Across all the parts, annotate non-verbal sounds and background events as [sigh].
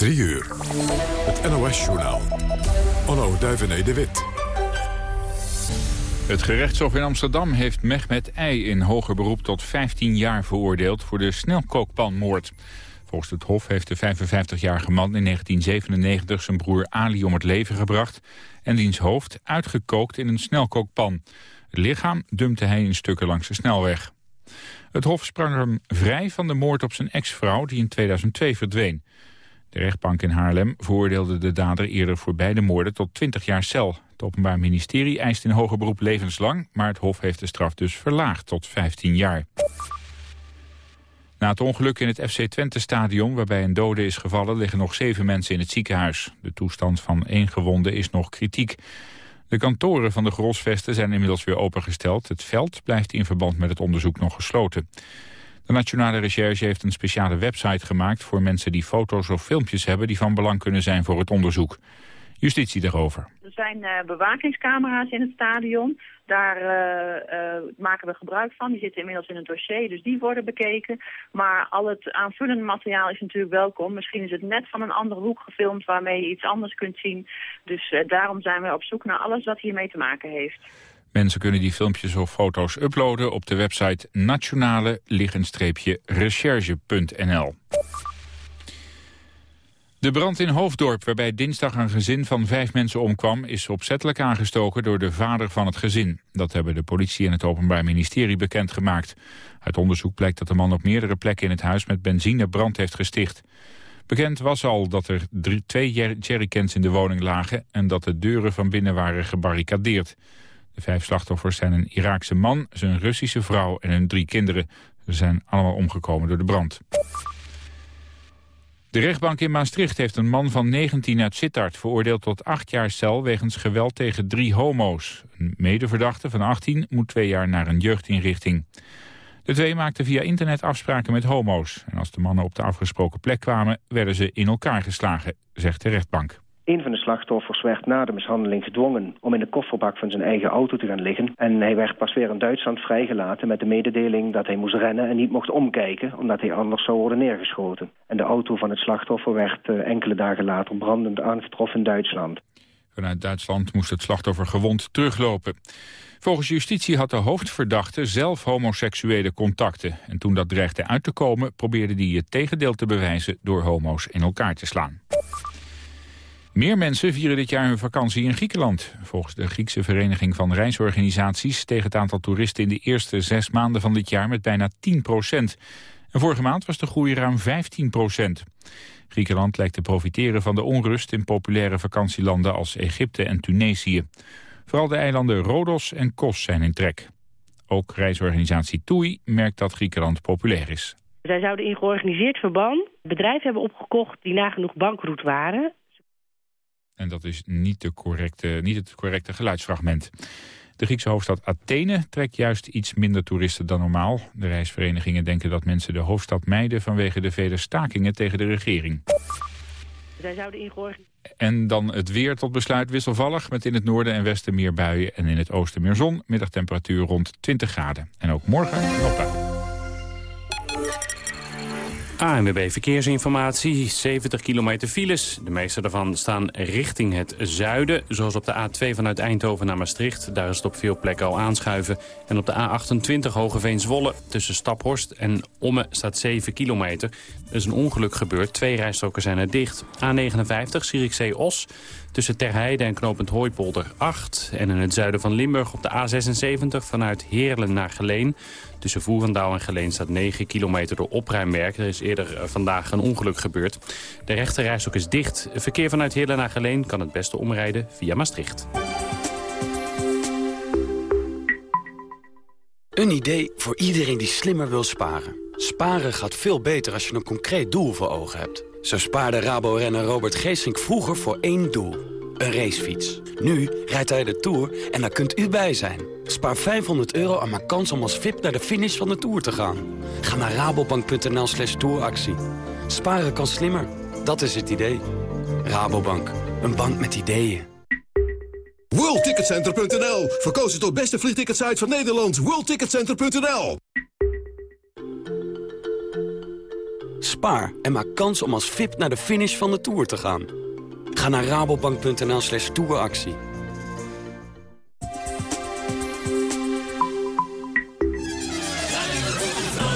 3 uur. Het NOS-journaal. Onno Duivené de Wit. Het gerechtshof in Amsterdam heeft Mehmet I in hoger beroep tot 15 jaar veroordeeld voor de snelkookpanmoord. Volgens het hof heeft de 55-jarige man in 1997 zijn broer Ali om het leven gebracht en diens hoofd uitgekookt in een snelkookpan. Het lichaam dumpte hij in stukken langs de snelweg. Het hof sprang hem vrij van de moord op zijn ex-vrouw die in 2002 verdween. De rechtbank in Haarlem veroordeelde de dader eerder voor beide moorden tot 20 jaar cel. Het Openbaar Ministerie eist in hoger beroep levenslang, maar het Hof heeft de straf dus verlaagd tot 15 jaar. Na het ongeluk in het FC Twente-stadion waarbij een dode is gevallen... liggen nog zeven mensen in het ziekenhuis. De toestand van één gewonde is nog kritiek. De kantoren van de Grosvesten zijn inmiddels weer opengesteld. Het veld blijft in verband met het onderzoek nog gesloten. De Nationale Recherche heeft een speciale website gemaakt... voor mensen die foto's of filmpjes hebben... die van belang kunnen zijn voor het onderzoek. Justitie daarover. Er zijn uh, bewakingscamera's in het stadion. Daar uh, uh, maken we gebruik van. Die zitten inmiddels in het dossier, dus die worden bekeken. Maar al het aanvullende materiaal is natuurlijk welkom. Misschien is het net van een andere hoek gefilmd waarmee je iets anders kunt zien. Dus daarom zijn we op zoek naar alles wat hiermee te maken heeft. Mensen kunnen die filmpjes of foto's uploaden op de website nationale-recherche.nl. De brand in Hoofddorp, waarbij dinsdag een gezin van vijf mensen omkwam... is opzettelijk aangestoken door de vader van het gezin. Dat hebben de politie en het Openbaar Ministerie bekendgemaakt. Uit onderzoek blijkt dat de man op meerdere plekken in het huis... met benzine brand heeft gesticht. Bekend was al dat er twee jerrycans in de woning lagen... en dat de deuren van binnen waren gebarricadeerd. De vijf slachtoffers zijn een Iraakse man, zijn Russische vrouw en hun drie kinderen. Ze zijn allemaal omgekomen door de brand. De rechtbank in Maastricht heeft een man van 19 uit Sittard veroordeeld tot acht jaar cel wegens geweld tegen drie homo's. Een medeverdachte van 18 moet twee jaar naar een jeugdinrichting. De twee maakten via internet afspraken met homo's. En als de mannen op de afgesproken plek kwamen, werden ze in elkaar geslagen, zegt de rechtbank. Een van de slachtoffers werd na de mishandeling gedwongen om in de kofferbak van zijn eigen auto te gaan liggen. En hij werd pas weer in Duitsland vrijgelaten met de mededeling dat hij moest rennen en niet mocht omkijken, omdat hij anders zou worden neergeschoten. En de auto van het slachtoffer werd uh, enkele dagen later brandend aangetroffen in Duitsland. Vanuit Duitsland moest het slachtoffer gewond teruglopen. Volgens justitie had de hoofdverdachte zelf homoseksuele contacten. En toen dat dreigde uit te komen, probeerde hij het tegendeel te bewijzen door homo's in elkaar te slaan. Meer mensen vieren dit jaar hun vakantie in Griekenland. Volgens de Griekse Vereniging van Reisorganisaties... steeg het aantal toeristen in de eerste zes maanden van dit jaar met bijna 10 procent. En vorige maand was de groei ruim 15 procent. Griekenland lijkt te profiteren van de onrust in populaire vakantielanden als Egypte en Tunesië. Vooral de eilanden Rodos en Kos zijn in trek. Ook reisorganisatie TUI merkt dat Griekenland populair is. Zij zouden in georganiseerd verband bedrijven hebben opgekocht die nagenoeg bankroet waren. En dat is niet, de correcte, niet het correcte geluidsfragment. De Griekse hoofdstad Athene trekt juist iets minder toeristen dan normaal. De reisverenigingen denken dat mensen de hoofdstad mijden... vanwege de vele stakingen tegen de regering. Zij zouden En dan het weer tot besluit wisselvallig... met in het noorden en westen meer buien en in het oosten meer zon. Middagtemperatuur rond 20 graden. En ook morgen nog. ANWB Verkeersinformatie, 70 kilometer files. De meeste daarvan staan richting het zuiden. Zoals op de A2 vanuit Eindhoven naar Maastricht. Daar is het op veel plekken al aanschuiven. En op de A28 Hogeveen-Zwolle tussen Staphorst en Omme staat 7 kilometer. Er is een ongeluk gebeurd. Twee rijstroken zijn er dicht. A59 Zierikzee-Os tussen Terheide en Knopend Hooipolder 8. En in het zuiden van Limburg op de A76 vanuit Heerlen naar Geleen. Tussen Voerendaal en Geleen staat 9 kilometer door opruimwerk. Er is eerder eh, vandaag een ongeluk gebeurd. De rechterrijstok is dicht. Verkeer vanuit Heerlen naar Geleen kan het beste omrijden via Maastricht. Een idee voor iedereen die slimmer wil sparen. Sparen gaat veel beter als je een concreet doel voor ogen hebt. Zo spaarde Rabo-renner Robert Geesink vroeger voor één doel. Een racefiets. Nu rijdt hij de Tour en daar kunt u bij zijn. Spaar 500 euro en maak kans om als VIP naar de finish van de Tour te gaan. Ga naar rabobank.nl slash touractie. Sparen kan slimmer. Dat is het idee. Rabobank. Een bank met ideeën. WorldTicketCenter.nl Verkozen tot beste vliegticketsite van Nederland. WorldTicketCenter.nl Spaar en maak kans om als VIP naar de finish van de Tour te gaan. Ga naar rabobank.nl slash touractie.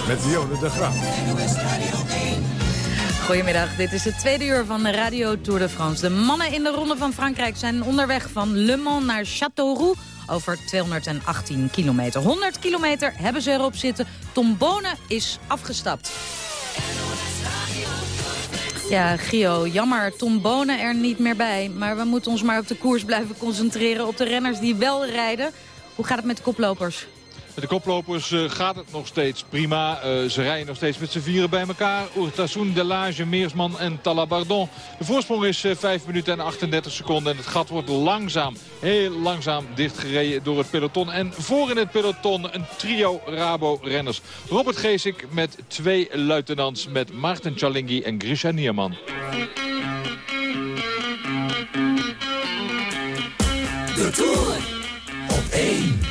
Met Dionne de Graaf. Goedemiddag, dit is het tweede uur van de Radio Tour de France. De mannen in de Ronde van Frankrijk zijn onderweg van Le Mans naar Châteauroux over 218 kilometer. 100 kilometer hebben ze erop zitten. Tom Bonen is afgestapt. Ja, Gio, jammer, Tom Bonen er niet meer bij. Maar we moeten ons maar op de koers blijven concentreren op de renners die wel rijden. Hoe gaat het met de koplopers? Met de koplopers uh, gaat het nog steeds prima. Uh, ze rijden nog steeds met z'n vieren bij elkaar. Urtasun, Delage, Meersman en Talabardon. De voorsprong is uh, eh, 5 minuten en 38 seconden. En het gat wordt langzaam, heel langzaam dichtgereden door het peloton. En voor in het peloton een trio Rabo-renners. Robert Geesik met twee luitenants. Met Maarten Chalingi en Grisha Nierman. De Tour op 1.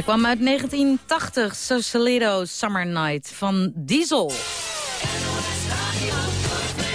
Deze kwam uit 1980, Sausalito Summer Night van Diesel.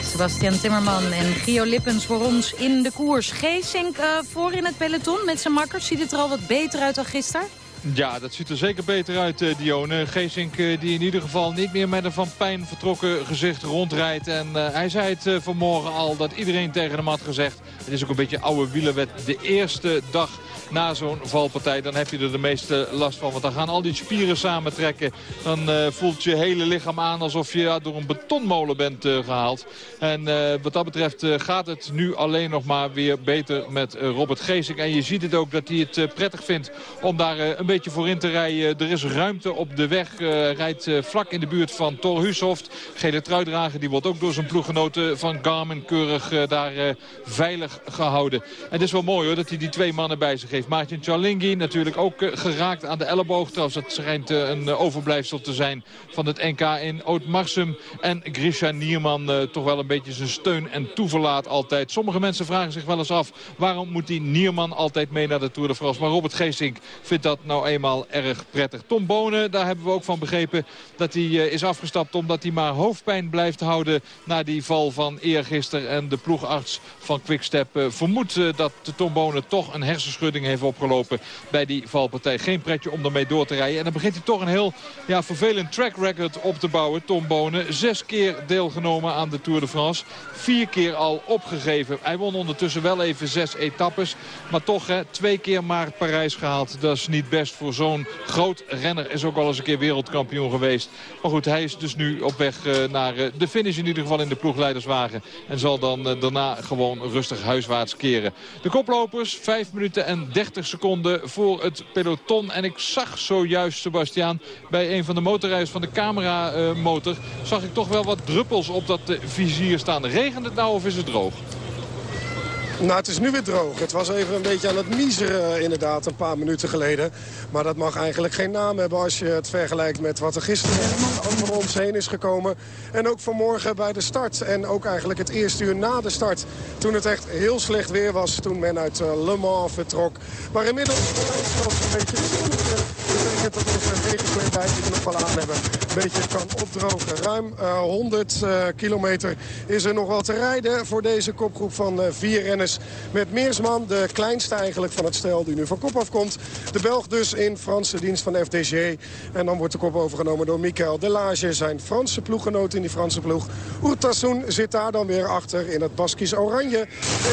Sebastian Timmerman en Gio Lippens voor ons in de koers. Geesink uh, voor in het peloton met zijn makkers. Ziet het er al wat beter uit dan gisteren? Ja, dat ziet er zeker beter uit, uh, Dione. Geesink uh, die in ieder geval niet meer met een van pijn vertrokken gezicht rondrijdt. En hij zei het vanmorgen al dat iedereen tegen hem had gezegd... het is ook een beetje oude wielerwet. De eerste dag na zo'n valpartij. Dan heb je er de meeste last van. Want dan gaan al die spieren samentrekken. Dan uh, voelt je hele lichaam aan alsof je ja, door een betonmolen bent uh, gehaald. En uh, wat dat betreft gaat het nu alleen nog maar weer beter met Robert Geesink. En je ziet het ook dat hij het prettig vindt om daar een beetje voor in te rijden. Er is ruimte op de weg. rijdt vlak in de buurt van Thor Hushoft. Gele truidrager die wordt ook door zijn ploeggenoten van Garmin keurig daar veilig gehouden. En het is wel mooi hoor dat hij die twee mannen bij zich heeft heeft. Maarten Chalingi natuurlijk ook eh, geraakt aan de elleboog. Trouwens, dat schijnt eh, een eh, overblijfsel te zijn van het NK in Oud-Marsum. En Grisha Nierman toch wel een beetje zijn steun en toeverlaat altijd. Sommige mensen vragen zich wel eens af... waarom moet die Nierman altijd mee naar de Tour de France? Maar Robert Geesink vindt dat nou eenmaal erg prettig. Tom Bonen, daar hebben we ook van begrepen dat hij is afgestapt... omdat hij maar hoofdpijn blijft houden na die val van eergisteren. En de ploegarts van Quickstep vermoedt dat Tom Bonen toch een hersenschudding heeft opgelopen bij die valpartij. Geen pretje om ermee door te rijden. En dan begint hij toch een heel ja, vervelend track record op te bouwen. Tom Bonen, zes keer deelgenomen aan de Tour de France. Vier keer al opgegeven. Hij won ondertussen wel even zes etappes. Maar toch hè, twee keer maar Parijs gehaald. Dat is niet best voor zo'n groot renner. Is ook al eens een keer wereldkampioen geweest. Maar goed, hij is dus nu op weg uh, naar uh, de finish in ieder geval in de ploegleiderswagen. En zal dan uh, daarna gewoon rustig huiswaarts keren. De koplopers, 5 minuten en 30 seconden voor het peloton. En ik zag zojuist, Sebastiaan, bij een van de motorrijders van de camera-motor... zag ik toch wel wat druppels op dat vizier staan. Regent het nou of is het droog? Nou, het is nu weer droog. Het was even een beetje aan het miezeren inderdaad een paar minuten geleden. Maar dat mag eigenlijk geen naam hebben als je het vergelijkt met wat er gisteren over ons heen is gekomen. En ook vanmorgen bij de start. En ook eigenlijk het eerste uur na de start. Toen het echt heel slecht weer was. Toen men uit eh, Le Mans vertrok. Maar inmiddels is een beetje betekent dat onze regenkledij die we nog wel aan hebben een beetje kan opdrogen. Ruim uh, 100 uh, kilometer is er nog wel te rijden voor deze kopgroep van uh, vier renners. Met Meersman, de kleinste eigenlijk van het stel die nu van kop afkomt. De Belg dus in Franse dienst van FDG. En dan wordt de kop overgenomen door Michael Delage, zijn Franse ploeggenoot in die Franse ploeg. Oertassoen zit daar dan weer achter in het Baskisch Oranje.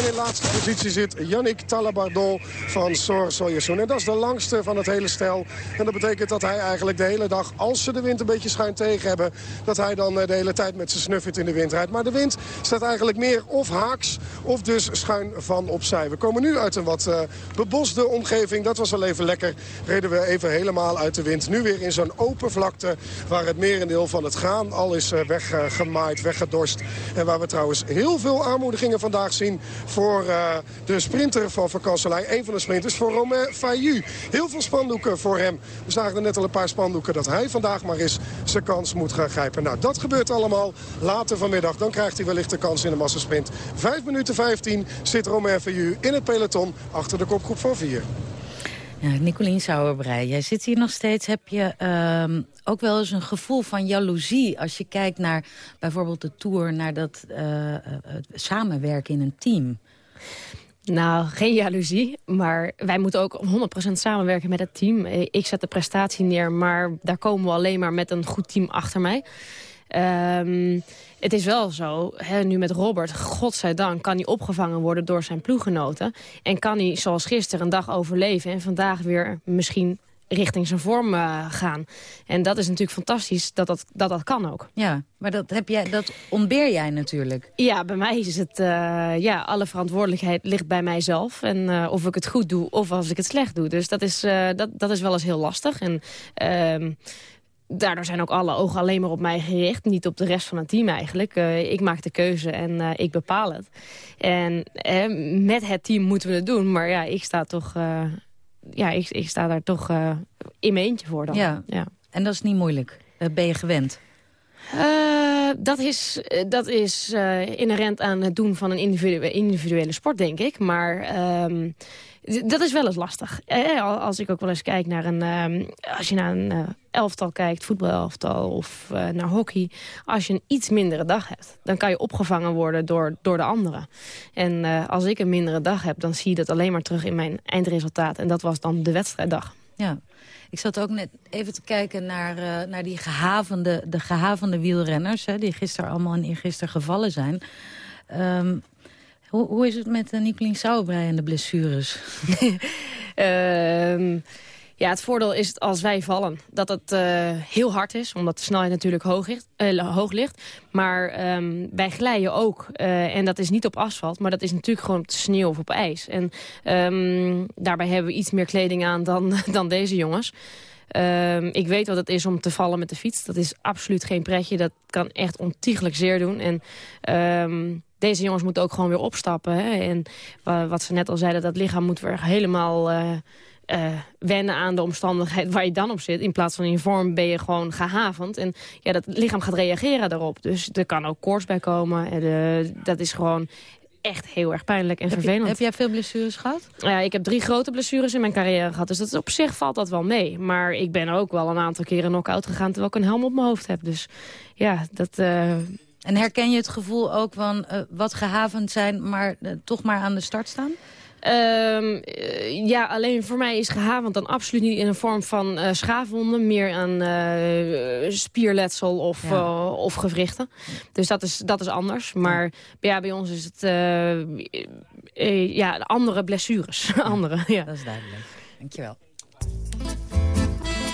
En in laatste positie zit Yannick Talabardon van Sor Soyesoen. En dat is de langste van het hele stel. En dat betekent dat hij eigenlijk de hele dag, als ze de wind een beetje schuin tegen hebben... dat hij dan eh, de hele tijd met zijn snuffert in de wind rijdt. Maar de wind staat eigenlijk meer of haaks of dus schuin van opzij. We komen nu uit een wat uh, bebosde omgeving. Dat was wel even lekker. Reden we even helemaal uit de wind. Nu weer in zo'n open vlakte waar het merendeel van het gaan al is uh, weggemaaid, weggedorst. En waar we trouwens heel veel aanmoedigingen vandaag zien voor uh, de sprinter van Vakanselij. Een van de sprinters voor Romain Fayu. Heel veel spandoeken voor hem. We zagen er net al een paar spandoeken dat hij vandaag maar eens zijn kans moet gaan grijpen. Nou, dat gebeurt allemaal later vanmiddag. Dan krijgt hij wellicht de kans in de massasprint. 5 minuten 15 zit Romain Fayu in het peloton achter de kopgroep van 4. Ja, Nicolien Sauerbrei, jij zit hier nog steeds. Heb je uh, ook wel eens een gevoel van jaloezie... als je kijkt naar bijvoorbeeld de Tour... naar dat uh, samenwerken in een team? Nou, geen jaloezie, maar wij moeten ook 100% samenwerken met het team. Ik zet de prestatie neer, maar daar komen we alleen maar met een goed team achter mij. Um, het is wel zo, hè, nu met Robert, godzijdank... kan hij opgevangen worden door zijn ploeggenoten. En kan hij, zoals gisteren, een dag overleven... en vandaag weer misschien richting zijn vorm uh, gaan. En dat is natuurlijk fantastisch dat dat, dat dat kan ook. Ja, maar dat, heb jij, dat ontbeer jij natuurlijk. Ja, bij mij is het... Uh, ja, alle verantwoordelijkheid ligt bij mijzelf. En uh, of ik het goed doe of als ik het slecht doe. Dus dat is, dat, dat is wel eens heel lastig. En... Daardoor zijn ook alle ogen alleen maar op mij gericht. Niet op de rest van het team eigenlijk. Uh, ik maak de keuze en uh, ik bepaal het. En uh, met het team moeten we het doen. Maar ja, ik sta toch... ja, ik, ik, sta daar toch in mijn eentje voor dan. Ja. ja. En dat is niet moeilijk? Dat ben je gewend? dat is, dat is inherent aan het doen van een individuele, individuele sport, denk ik. Maar ehm, dat is wel eens lastig. als ik ook wel eens kijk naar een... Ehm, als je naar een elftal kijkt, voetbalelftal of naar hockey... als je een iets mindere dag hebt, dan kan je opgevangen worden door, door de anderen. En als ik een mindere dag heb, dan zie je dat alleen maar terug in mijn eindresultaat. En dat was dan de wedstrijddag. Ja. Ik zat ook net even te kijken naar, naar die gehavende, de gehavende wielrenners... Hè, die gisteren allemaal en gisteren gevallen zijn. Um, hoe, hoe is het met uh, Nicolien Sauerbrei en de blessures? um, [laughs] Ja, het voordeel is als wij vallen dat het uh, heel hard is. Omdat de snelheid natuurlijk hoog ligt. Uh, hoog ligt. Maar um, wij glijden ook. Uh, en dat is niet op asfalt. Maar dat is natuurlijk gewoon op de sneeuw of op ijs. En um, daarbij hebben we iets meer kleding aan dan, [laughs] dan deze jongens. Um, ik weet wat het is om te vallen met de fiets. Dat is absoluut geen pretje. Dat kan echt ontiegelijk zeer doen. En um, deze jongens moeten ook gewoon weer opstappen. Hè? En wat ze net al zeiden, dat lichaam moet weer helemaal uh, wennen aan de omstandigheid waar je dan op zit. In plaats van in vorm ben je gewoon gehavend. En ja, dat lichaam gaat reageren daarop. Dus er kan ook koorts bij komen. En, uh, dat is gewoon echt heel erg pijnlijk en vervelend. heb jij veel blessures gehad? Ja, ik heb drie grote blessures in mijn carrière gehad. Dus dat op zich valt dat wel mee. Maar ik ben ook wel een aantal keren knock-out gegaan... terwijl ik een helm op mijn hoofd heb. Dus ja, dat... En herken je het gevoel ook van wat gehavend zijn... maar toch maar aan de start staan? Um, ja, alleen voor mij is gehavend dan absoluut niet in een vorm van uh, schaafwonden. Meer aan uh, spierletsel of, ja. of gewrichten. Dus dat is, dat is anders. Maar ja, bij ons is het ja, andere blessures. [laughs] andere, ja. Dat is duidelijk. Dankjewel.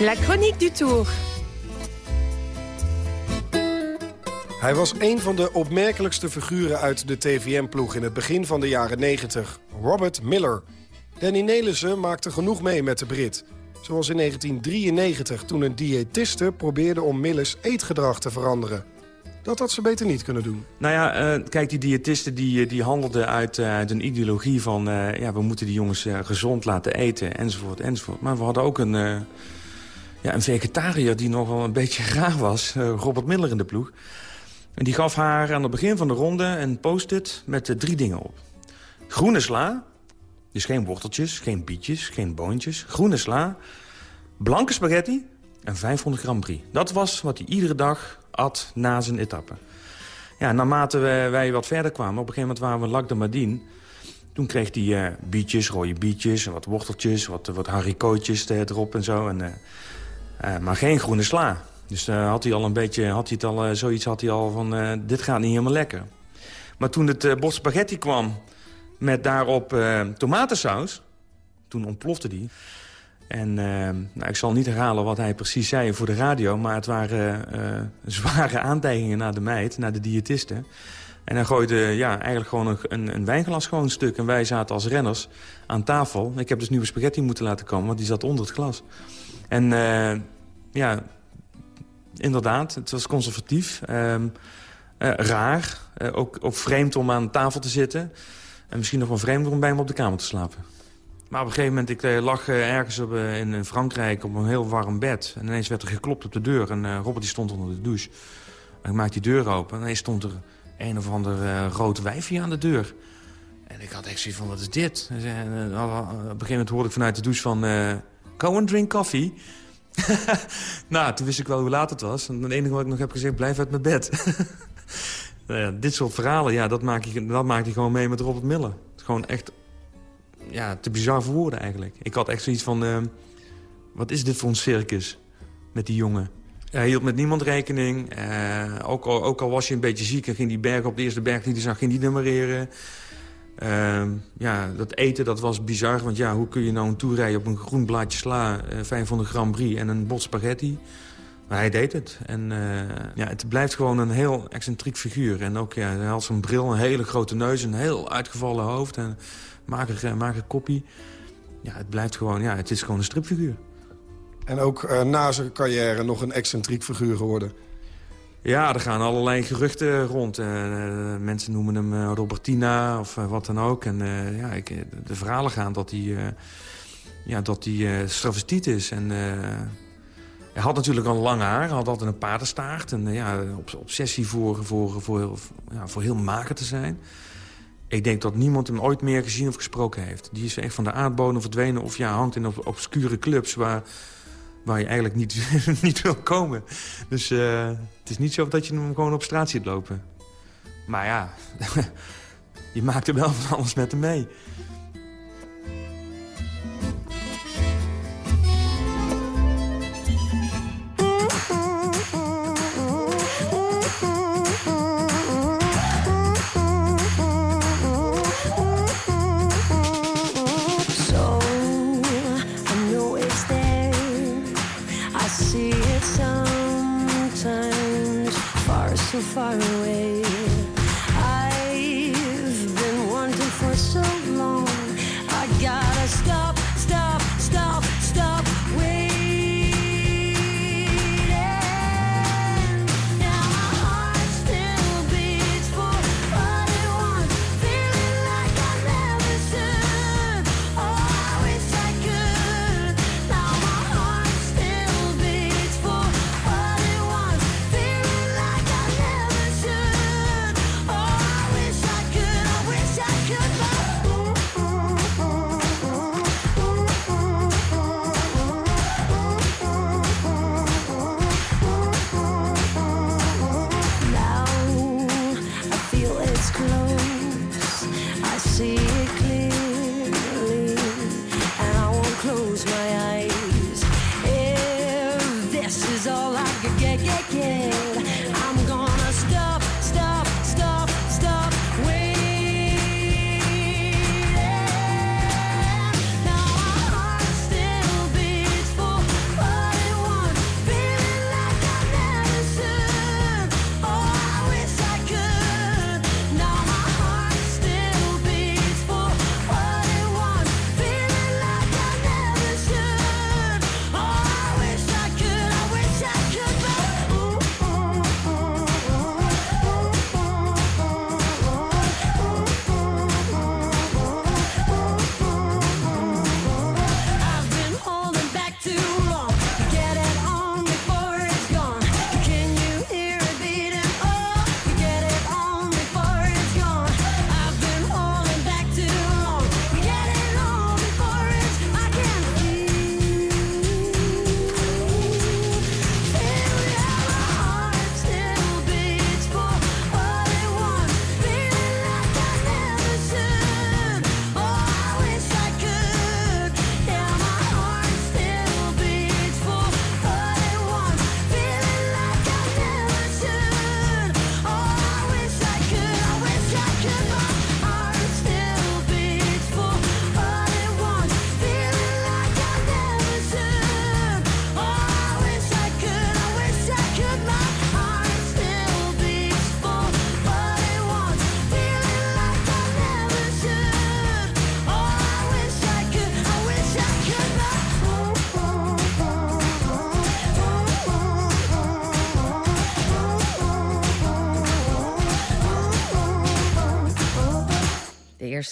La chronique du tour. Hij was een van de opmerkelijkste figuren uit de TVM-ploeg in het begin van de jaren 90. Robert Miller. Danny Nelissen maakte genoeg mee met de Brit. Zoals in 1993 toen een diëtiste probeerde om Millers eetgedrag te veranderen. Dat had ze beter niet kunnen doen. Nou ja, uh, kijk, die diëtisten die, die handelden uit, uh, uit een ideologie van... Ja, we moeten die jongens gezond laten eten, enzovoort, enzovoort. Maar we hadden ook een, ja, een vegetariër die nogal een beetje [laughs] raar was. Robert Miller in de ploeg. En die gaf haar aan het begin van de ronde een post-it met drie dingen op. Groene sla, dus geen worteltjes, geen bietjes, geen boontjes. Groene sla, blanke spaghetti en 500 gram brie. Dat was wat hij iedere dag at na zijn etappe. Ja, naarmate wij, wat verder kwamen, op een gegeven moment waren we Lac de Madine... Toen kreeg hij uh, bietjes, rode bietjes, wat worteltjes, wat, wat haricotjes erop en zo. En, uh, maar geen groene sla. Dus uh, had hij al een beetje, had hij het al, uh, zoiets had hij al van, uh, dit gaat niet helemaal lekker. Maar toen het bord spaghetti kwam met daarop tomatensaus, toen ontplofte die. En nou, ik zal niet herhalen wat hij precies zei voor de radio... maar het waren zware aantijgingen naar de meid, naar de diëtiste. En hij gooide ja, eigenlijk gewoon een, een, wijnglas gewoon stuk. En wij zaten als renners aan tafel. Ik heb dus nieuwe spaghetti moeten laten komen, want die zat onder het glas. En ja, inderdaad. Het was conservatief. Um, uh, raar. Uh, ook, ook vreemd om aan tafel te zitten. En misschien nog wel vreemder om bij hem op de kamer te slapen. Maar op een gegeven moment, ik uh, lag ergens op, in, in, Frankrijk op een heel warm bed. En ineens werd er geklopt op de deur. En Robert die stond onder de douche. En ik maakte die deur open. En ineens stond er een of ander rood wijfje aan de deur. En ik had echt zoiets van, wat is dit? En, op een gegeven moment hoorde ik vanuit de douche van... go and drink coffee. [laughs] nou, toen wist ik wel hoe laat het was. En het enige wat ik nog heb gezegd, blijf uit mijn bed. [laughs] nou ja, dit soort verhalen, ja, dat maak, ik, dat maak ik gewoon mee met Robert Miller. Het is gewoon echt ja, te bizar voor woorden eigenlijk. Ik had echt zoiets van, uh, wat is dit voor een circus met die jongen? Hij hield met niemand rekening. Uh, ook, al, ook al was je een beetje ziek en ging die berg op de eerste berg die hij zag, ging die nummereren. Uh, ja, dat eten dat was bizar, want ja, hoe kun je nou een toerijden op een groen blaadje sla... Uh, 500 gram brie en een bot spaghetti? Maar hij deed het. En uh, ja, het blijft gewoon een heel excentriek figuur. En ook, ja, hij had zo'n bril, een hele grote neus, een heel uitgevallen hoofd... en mager, mager koppie. Ja, het blijft gewoon, ja, het is gewoon een stripfiguur. En ook uh, na zijn carrière nog een excentriek figuur geworden. Ja, er gaan allerlei geruchten rond. Uh, mensen noemen hem uh, Robertina of wat dan ook. En ja, ik, de verhalen gaan dat hij, ja, dat hij is. En Hij had natuurlijk al lang haar, had altijd een paardenstaart. En ja, obsessie voor, voor, voor, ja, voor heel maker te zijn. Ik denk dat niemand hem ooit meer gezien of gesproken heeft. Die is echt van de aardbodem verdwenen of ja, hangt in obscure clubs... waar, waar je eigenlijk niet, [laughs] niet wil komen. Dus uh, het is niet zo dat je hem gewoon op straat ziet lopen. Maar ja, [laughs] je maakt er wel van alles met hem mee. Far away.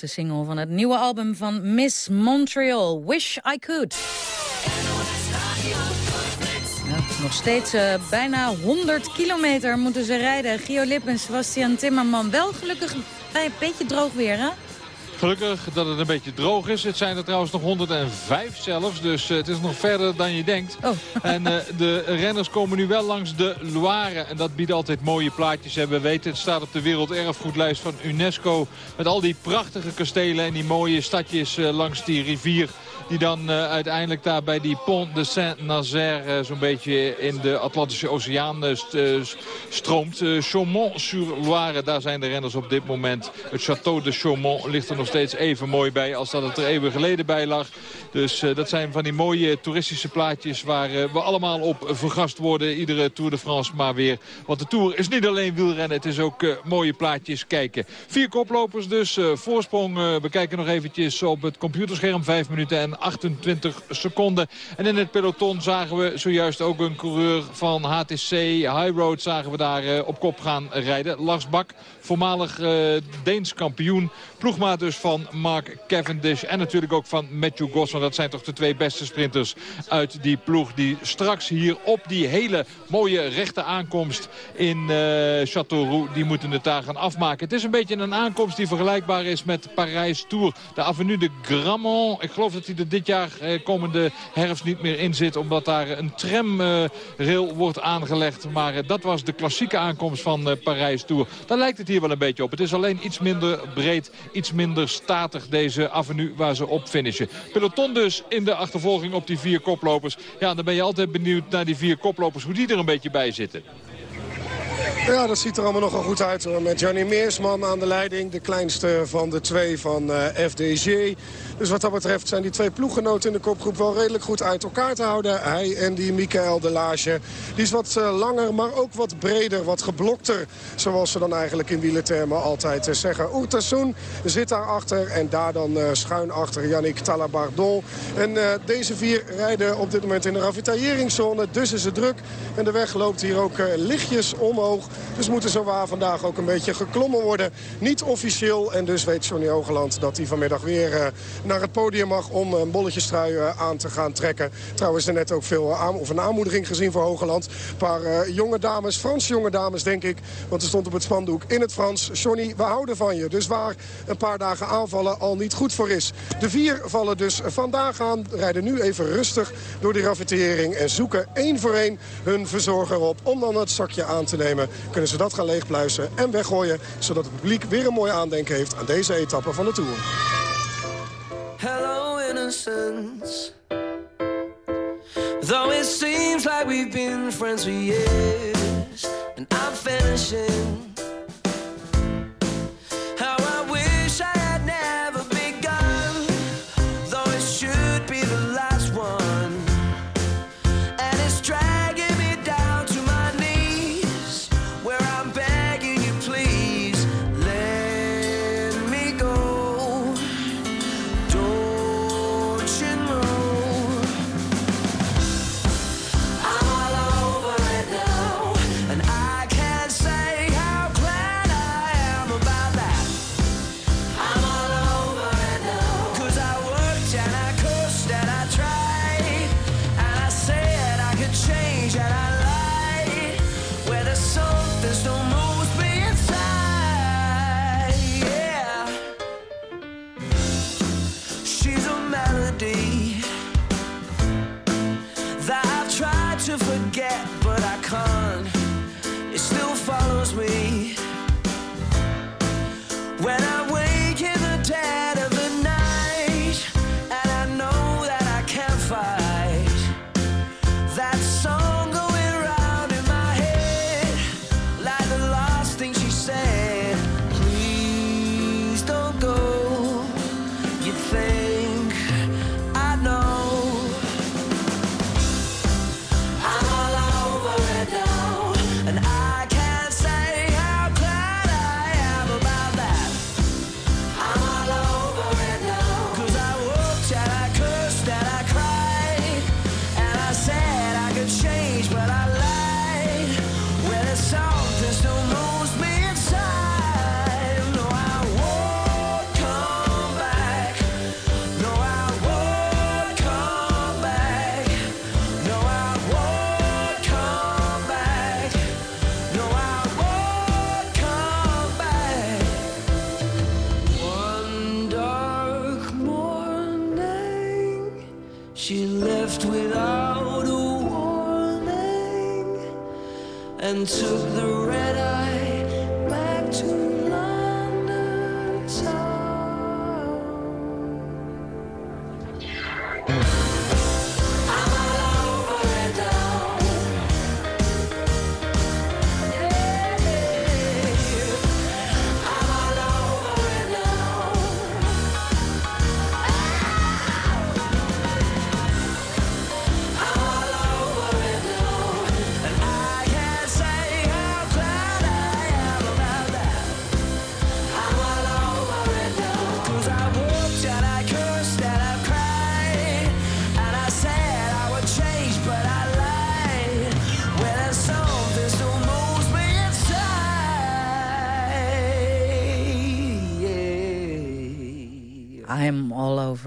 Eerste single van het nieuwe album van Miss Montreal, Wish I Could. Nog steeds eh, bijna 100 kilometer moeten ze rijden. Gio Lip en Sebastian Timmerman. Wel gelukkig bij een beetje droog weer, hè? Gelukkig dat het een beetje droog is. Het zijn er trouwens nog 105 zelfs. Dus eh, het is nog verder dan je denkt. [laughs] En eh, de renners komen nu wel langs de Loire. En dat biedt altijd mooie plaatjes. En we weten, het staat op de werelderfgoedlijst van UNESCO. Met al die prachtige kastelen en die mooie stadjes eh, langs die rivier. Die dan eh, uiteindelijk daar bij die Pont de Saint-Nazaire eh, zo'n beetje in de Atlantische Oceaan eh, stroomt. Chaumont-sur-Loire, daar zijn de renners op dit moment. Het Château de Chaumont ligt er nog steeds even mooi bij als dat het er eeuwen geleden bij lag. Dus dat zijn van die mooie toeristische plaatjes waar we allemaal op vergast worden. Iedere Tour de France maar weer. Want de Tour is niet alleen wielrennen, het is ook mooie plaatjes kijken. Vier koplopers dus, voorsprong. we kijken nog eventjes op het computerscherm. 5 minuten en 28 seconden. En in het peloton zagen we zojuist ook een coureur van HTC High Road zagen we daar eh, op kop gaan rijden. Lars Bak, voormalig eh, Deens kampioen. Ploegmaat dus van Mark Cavendish en natuurlijk ook van Matthew Goss. Want dat zijn toch de twee beste sprinters uit die ploeg. Die straks hier op die hele mooie rechte aankomst in eh Châteauroux, die moeten het daar gaan afmaken. Het is een beetje een aankomst die vergelijkbaar is met Parijs Tour. De Avenue de Grammont. Ik geloof dat hij er dit jaar eh, komende herfst niet meer in zit. Omdat daar een tramrail wordt aangelegd. Maar dat was de klassieke aankomst van Parijs Tour. Daar lijkt het hier wel een beetje op. Het is alleen iets minder breed, iets minder statig deze avenue waar ze op finishen. Peloton dus in de achtervolging op die vier koplopers. Ja, dan ben je altijd benieuwd naar die vier koplopers, hoe die er een beetje bij zitten. Ja, dat ziet er allemaal nogal goed uit hoor. Met Johnny Meersman aan de leiding. De kleinste van de twee van eh, FDG. Dus wat dat betreft zijn die twee ploeggenoten in de kopgroep wel redelijk goed uit elkaar te houden. Hij en die Michael de Laage. Die is wat eh, langer, maar ook wat breder, wat geblokter. Zoals ze dan eigenlijk in wielertermen altijd eh, zeggen. Oertassoen zit daarachter en daar dan schuin achter Yannick Talabardon. En deze vier rijden op dit moment in de ravitailleringszone. Dus is het druk. En de weg loopt hier ook lichtjes omhoog. Dus moeten zo waar vandaag ook een beetje geklommen worden. Niet officieel. En dus weet Johnny Hogeland dat hij vanmiddag weer eh, naar het podium mag om een bolletjestrui eh, aan te gaan trekken. Trouwens er net ook veel aan, of een aanmoediging gezien voor Hogeland. Een paar eh, jonge dames, Franse jonge dames denk ik. Want er stond op het spandoek in het Frans. Johnny, we houden van je. Dus waar een paar dagen aanvallen al niet goed voor is. De vier vallen dus vandaag aan. Rijden nu even rustig door die ravitering. En zoeken één voor één hun verzorger op. Om dan het zakje aan te nemen. Kunnen ze dat gaan leegpluizen en weggooien. Zodat het publiek weer een mooi aandenken heeft aan deze etappe van de Tour. Hello, innocence. Though it seems like we've been friends for years, and I'm finishing.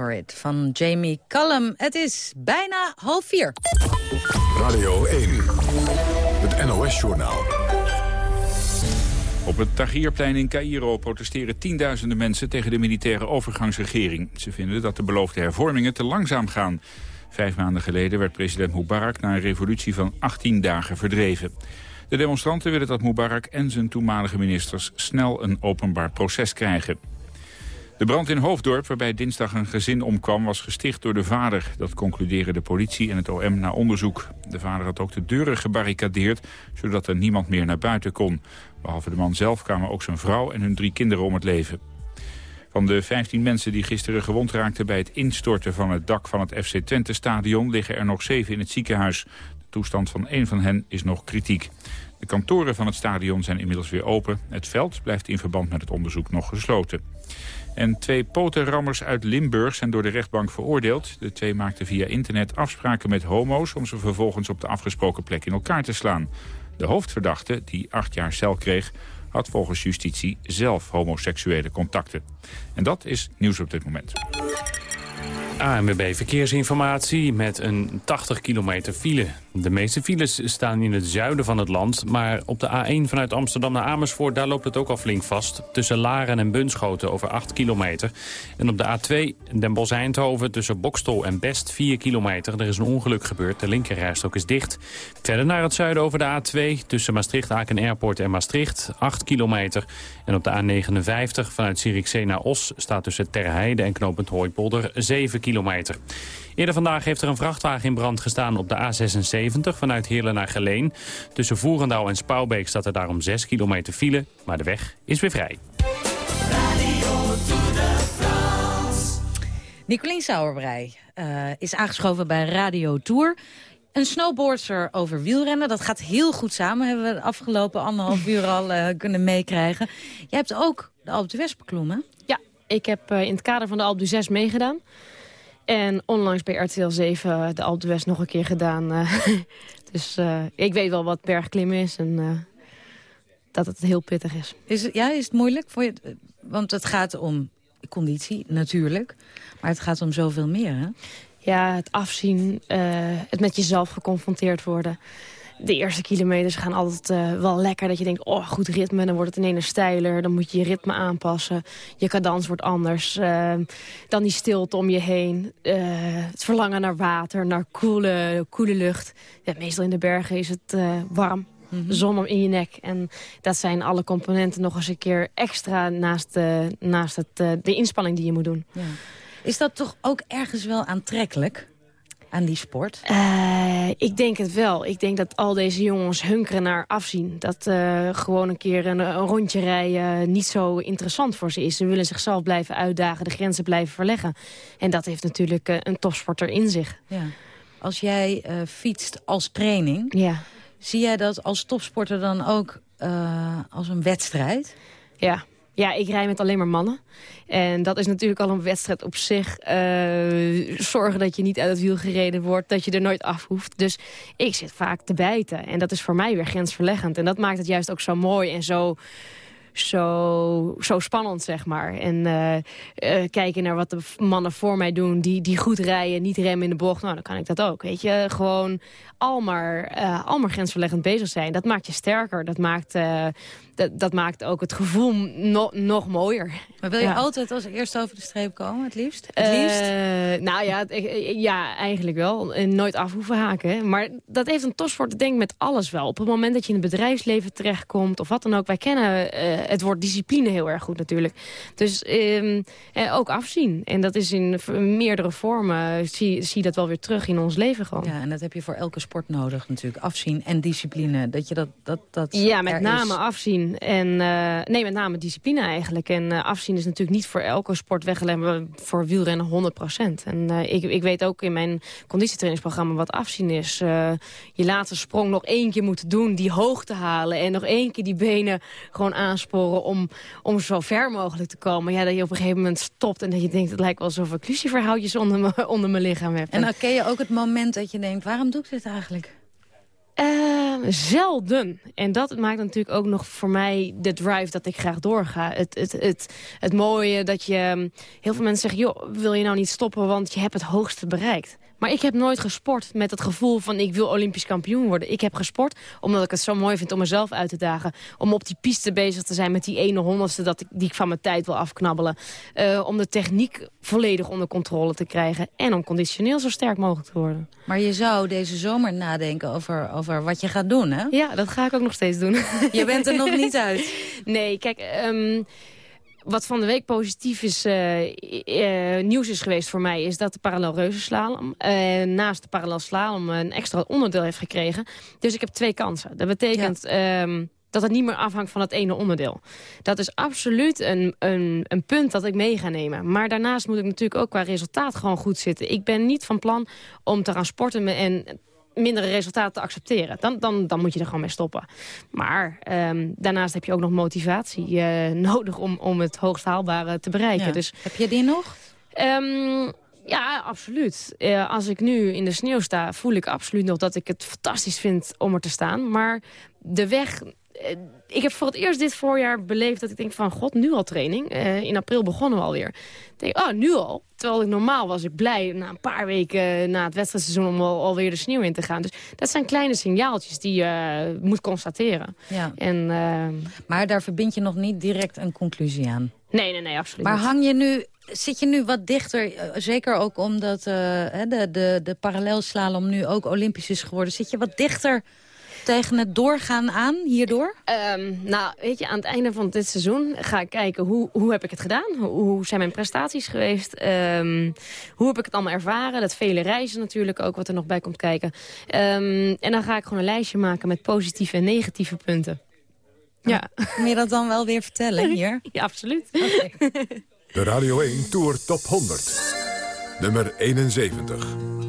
It van Jamie Cullum. Het is bijna half vier. Radio 1, het NOS-journaal. Op het Tahrirplein in Cairo protesteren tienduizenden mensen tegen de militaire overgangsregering. Ze vinden dat de beloofde hervormingen te langzaam gaan. Vijf maanden geleden werd president Mubarak na een revolutie van 18 dagen verdreven. De demonstranten willen dat Mubarak en zijn toenmalige ministers snel een openbaar proces krijgen. De brand in Hoofddorp, waarbij dinsdag een gezin omkwam, was gesticht door de vader. Dat concluderen de politie en het OM na onderzoek. De vader had ook de deuren gebarricadeerd, zodat er niemand meer naar buiten kon. Behalve de man zelf kwamen ook zijn vrouw en hun drie kinderen om het leven. Van de 15 mensen die gisteren gewond raakten bij het instorten van het dak van het FC Twente-stadion... liggen er nog zeven in het ziekenhuis. De toestand van één van hen is nog kritiek. De kantoren van het stadion zijn inmiddels weer open. Het veld blijft in verband met het onderzoek nog gesloten. En twee potenrammers uit Limburg zijn door de rechtbank veroordeeld. De twee maakten via internet afspraken met homo's... om ze vervolgens op de afgesproken plek in elkaar te slaan. De hoofdverdachte, die acht jaar cel kreeg... had volgens justitie zelf homoseksuele contacten. En dat is nieuws op dit moment. ANWB Verkeersinformatie met een 80 kilometer file. De meeste files staan in het zuiden van het land. Maar op de A1 vanuit Amsterdam naar Amersfoort... daar loopt het ook al flink vast. Tussen Laren en Bunschoten over 8 kilometer. En op de A2 Den Bosch-Eindhoven tussen Bokstel en Best 4 kilometer. Er is een ongeluk gebeurd. De linkerrijstrook is dicht. Verder naar het zuiden over de A2 tussen Maastricht-Aken Airport en Maastricht 8 kilometer. En op de A59 vanuit Zierikzee naar Os staat tussen Terheide en Knopend Hooipolder 7 kilometer. Eerder vandaag heeft er een vrachtwagen in brand gestaan op de A76 vanuit Heerlen naar Geleen. Tussen Voerendaal en Spouwbeek staat er daarom 6 kilometer file, maar de weg is weer vrij. Nicolien Sauerbrei eh, is aangeschoven bij Radio Tour. Een snowboardster over wielrennen, dat gaat heel goed samen. Hebben we de afgelopen anderhalf uur al eh, kunnen meekrijgen. Jij hebt ook de Alpe d'Huez beklommen. Ja, ik heb eh, in het kader van de Alpe d'Huez meegedaan. En onlangs bij RTL 7 de Alpe d'Huez nog een keer gedaan. eh. [laughs] dus eh, ik weet wel wat bergklimmen is en eh, dat het heel pittig is. Is het, ja, is het moeilijk? voor je? want het gaat om conditie, natuurlijk. Maar het gaat om zoveel meer, hè? Ja, het afzien, eh, het met jezelf geconfronteerd worden. De eerste kilometers gaan altijd eh, wel lekker. Dat je denkt, oh, goed ritme. Dan wordt het ineens steiler. Dan moet je je ritme aanpassen. Je cadans wordt anders. Eh, dan die stilte om je heen. Eh, het verlangen naar water, naar koele, koele lucht. Ja, meestal in de bergen is het eh, warm. Zon om in je nek. En dat zijn alle componenten nog eens een keer extra naast, de, naast het, de inspanning die je moet doen. Ja. Is dat toch ook ergens wel aantrekkelijk aan die sport? Eh, ik denk het wel. Ik denk dat al deze jongens hunkeren naar afzien. Dat eh, gewoon een keer een, een rondje rijden niet zo interessant voor ze is. Ze willen zichzelf blijven uitdagen, de grenzen blijven verleggen. En dat heeft natuurlijk eh, een topsporter in zich. Ja. Als jij eh, fietst als training, Ja. zie jij dat als topsporter dan ook eh, als een wedstrijd? Ja. Ja, ik rij met alleen maar mannen. En dat is natuurlijk al een wedstrijd op zich. Eh, zorgen dat je niet uit het wiel gereden wordt, dat je er nooit af hoeft. Dus ik zit vaak te bijten. En dat is voor mij weer grensverleggend. En dat maakt het juist ook zo mooi en zo, zo, zo spannend, zeg maar. En eh, eh, kijken naar wat de mannen voor mij doen, die, die goed rijden, niet remmen in de bocht. Nou, dan kan ik dat ook, weet je. Gewoon al maar, al maar grensverleggend bezig zijn. Dat maakt je sterker. Dat maakt, dat, dat maakt ook het gevoel no- nog mooier. Maar wil je Ja. altijd als eerste over de streep komen, het liefst? Het liefst? Eh, nou ja, het- ik- ja, eigenlijk wel. Nooit af hoeven haken. Maar dat heeft een topsport denk met alles wel. Op het moment dat je in het bedrijfsleven terechtkomt of wat dan ook. Wij kennen eh, het woord discipline heel erg goed natuurlijk. Dus ehm, eh, ook afzien. En dat is in meerdere vormen. Zie, zie dat wel weer terug in ons leven gewoon. Ja, en dat heb je voor elke sport nodig natuurlijk. Afzien en discipline. Dat je dat, dat, dat Ja, met name is. afzien. En, eh, nee, met name discipline eigenlijk. En eh, afzien is natuurlijk niet voor elke sport weggelegd, maar voor wielrennen 100%. En eh, ik, ik weet ook in mijn conditietrainingsprogramma wat afzien is. Je laatste sprong nog één keer moeten doen, die hoogte halen. En nog één keer die benen gewoon aansporen om, om zo ver mogelijk te komen. Ja, dat je op een gegeven moment stopt en dat je denkt... het lijkt wel alsof ik lucifierhoutjes onder, [laughs] onder mijn lichaam heb. En dan ken je ook het moment dat je denkt, waarom doe ik dit eigenlijk? Ehm? Zelden. En dat maakt natuurlijk ook nog voor mij de drive dat ik graag doorga. Het, het, het, het mooie dat je... Heel veel mensen zeggen, joh, wil je nou niet stoppen, want je hebt het hoogste bereikt. Maar ik heb nooit gesport met het gevoel van ik wil Olympisch kampioen worden. Ik heb gesport omdat ik het zo mooi vind om mezelf uit te dagen. Om op die piste bezig te zijn met die ene honderdste dat ik, die ik van mijn tijd wil afknabbelen. Eh, om de techniek volledig onder controle te krijgen. En om conditioneel zo sterk mogelijk te worden. Maar je zou deze zomer nadenken over, over wat je gaat doen, hè? Ja, dat ga ik ook nog steeds doen. Je bent er nog niet uit. [laughs] Nee, kijk... ehm, wat van de week positief is, eh, eh, nieuws is geweest voor mij... is dat de parallel reuzenslalom eh, naast de parallel slalom een extra onderdeel heeft gekregen. Dus ik heb twee kansen. Dat betekent... ehm, dat het niet meer afhangt van het ene onderdeel. Dat is absoluut een, een, een punt dat ik mee ga nemen. Maar daarnaast moet ik natuurlijk ook qua resultaat gewoon goed zitten. Ik ben niet van plan om te gaan sporten en mindere resultaten te accepteren. Dan, dan, dan moet je er gewoon mee stoppen. Maar ehm, daarnaast heb je ook nog motivatie eh, [laughs] nodig om, om het hoogst haalbare te bereiken. Ja. Dus, Heb je die nog? Ehm, ja, absoluut. Eh, als ik nu in de sneeuw sta, voel ik absoluut nog dat ik het fantastisch vind om er te staan. Maar de weg... eh, ik heb voor het eerst dit voorjaar beleefd dat ik denk van... god, nu al training. Eh, in april begonnen we alweer. Ik denk, oh, nu al. Terwijl ik normaal was ik blij na een paar weken na het wedstrijdseizoen... om al, alweer de sneeuw in te gaan. Dus dat zijn kleine signaaltjes die je eh, moet constateren. Ja. En, ehm, Maar daar verbind je nog niet direct een conclusie aan. nee, nee, nee, absoluut Maar hang je nu, zit je nu wat dichter, eh, zeker ook omdat eh, hè, de, de, de parallelslalom nu ook olympisch is geworden. Zit je wat dichter tegen het doorgaan aan hierdoor? Ehm, nou, weet je, aan het einde van dit seizoen ga ik kijken hoe, hoe heb ik het gedaan? Hoe, hoe zijn mijn prestaties geweest? Ehm, hoe heb ik het allemaal ervaren? Dat vele reizen natuurlijk ook, wat er nog bij komt kijken. Ehm, en dan ga ik gewoon een lijstje maken met positieve en negatieve punten. Ja. Kun je dat dan wel weer vertellen hier? [laughs] Ja, absoluut. De Radio 1 Tour Top 100. Nummer 71.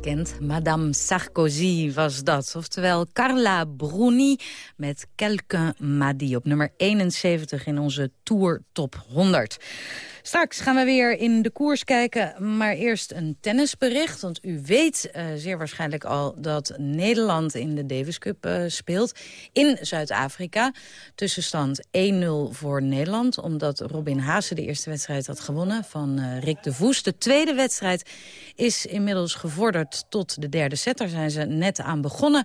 Herkent. Madame Sarkozy was dat. Oftewel Carla Bruni met Quelqu'un m'a dit op nummer 71 in onze Tour Top 100. Straks gaan we weer in de koers kijken, maar eerst een tennisbericht. Want u weet uh, zeer waarschijnlijk al dat Nederland in de Davis Cup uh, speelt in Zuid-Afrika. Tussenstand 1-0 voor Nederland, omdat Robin Haase de eerste wedstrijd had gewonnen van uh, Rick de Voes. De tweede wedstrijd is inmiddels gevorderd tot de derde set. Daar zijn ze net aan begonnen.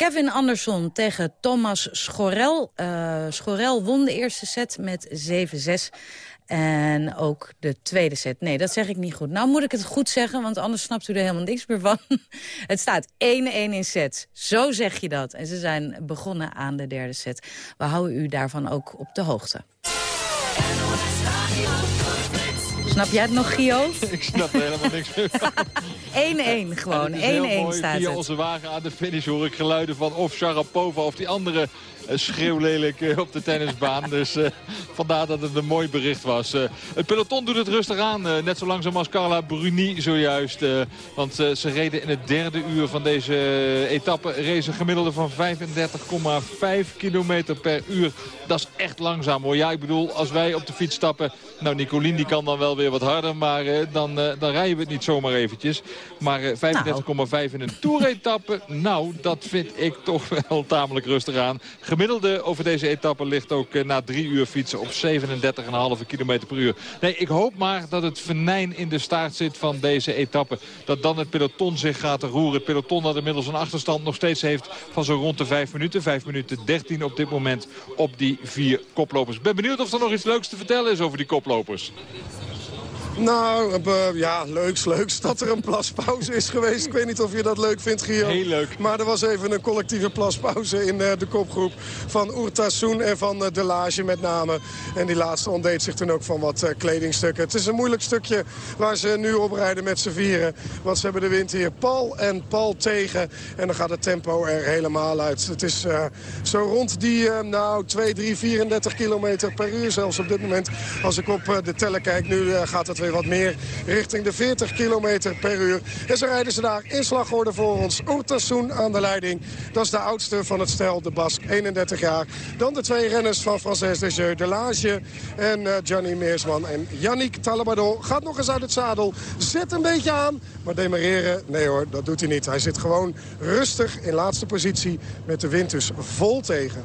Kevin Anderson tegen Thomas Schorel. Uh, Schorel won de eerste set met 7-6. En ook de tweede set. Nee, dat zeg ik niet goed. Nou moet ik het goed zeggen, want anders snapt u er helemaal niks meer van. [laughs] Het staat 1-1 in sets. Zo zeg je dat. En ze zijn begonnen aan de derde set. We houden u daarvan ook op de hoogte. Snap jij het nog, Gio? [laughs] Ik snap er helemaal niks meer 1-1 [laughs] gewoon. 1-1 staat Via het. onze wagen aan de finish hoor ik geluiden van of Sharapova of die andere schreeuwlelijk uh, op de tennisbaan. dus uh, vandaar dat het een mooi bericht was. het peloton doet het rustig aan. net zo langzaam als Carla Bruni zojuist. want ze reden in het derde uur van deze etappe. Race gemiddelde van 35,5 kilometer per uur. Dat is echt langzaam hoor. Ja, ik bedoel, als wij op de fiets stappen... Nou, Nicolien die kan dan wel weer wat harder, maar dan, dan rijden we het niet zomaar eventjes. Maar 35,5 in een toeretappe, nou, dat vind ik toch wel [laughs] tamelijk rustig aan. Over deze etappe ligt ook uh, na drie uur fietsen op 37,5 km per uur. Nee, ik hoop maar dat het venijn in de staart zit van deze etappe. Dat dan het peloton zich gaat roeren. Het peloton dat inmiddels een achterstand nog steeds heeft van zo rond de 5 minuten. 5 minuten 13 op dit moment op die vier koplopers. Ik ben benieuwd of er nog iets leuks te vertellen is over die koplopers. Nou, uh, ja, leuks, leuks dat er een plaspauze is geweest. Ik weet niet of je dat leuk vindt, Gio. Heel leuk. Maar er was even een collectieve plaspauze in uh, de kopgroep van Oertassoen en van uh, De Lage met name. En die laatste ontdeed zich toen ook van wat kledingstukken. Het is een moeilijk stukje waar ze nu oprijden met z'n vieren. Want ze hebben de wind hier pal en pal tegen. En dan gaat het tempo er helemaal uit. Het is zo rond die, nou, 2, 3, 34 kilometer per uur zelfs op dit moment. Als ik op de teller kijk, nu gaat het weer wat meer richting de 40 kilometer per uur. En zo rijden ze daar in slagorde voor ons. Oertassoen aan de leiding. Dat is de oudste van het stel, de Bask, 31 jaar. Dan de twee renners van Frances De Lage en uh, Meersman. En Yannick Talabadon gaat nog eens uit het zadel. Zet een beetje aan, maar demareren, nee hoor, dat doet hij niet. Hij zit gewoon rustig in laatste positie met de wind dus vol tegen.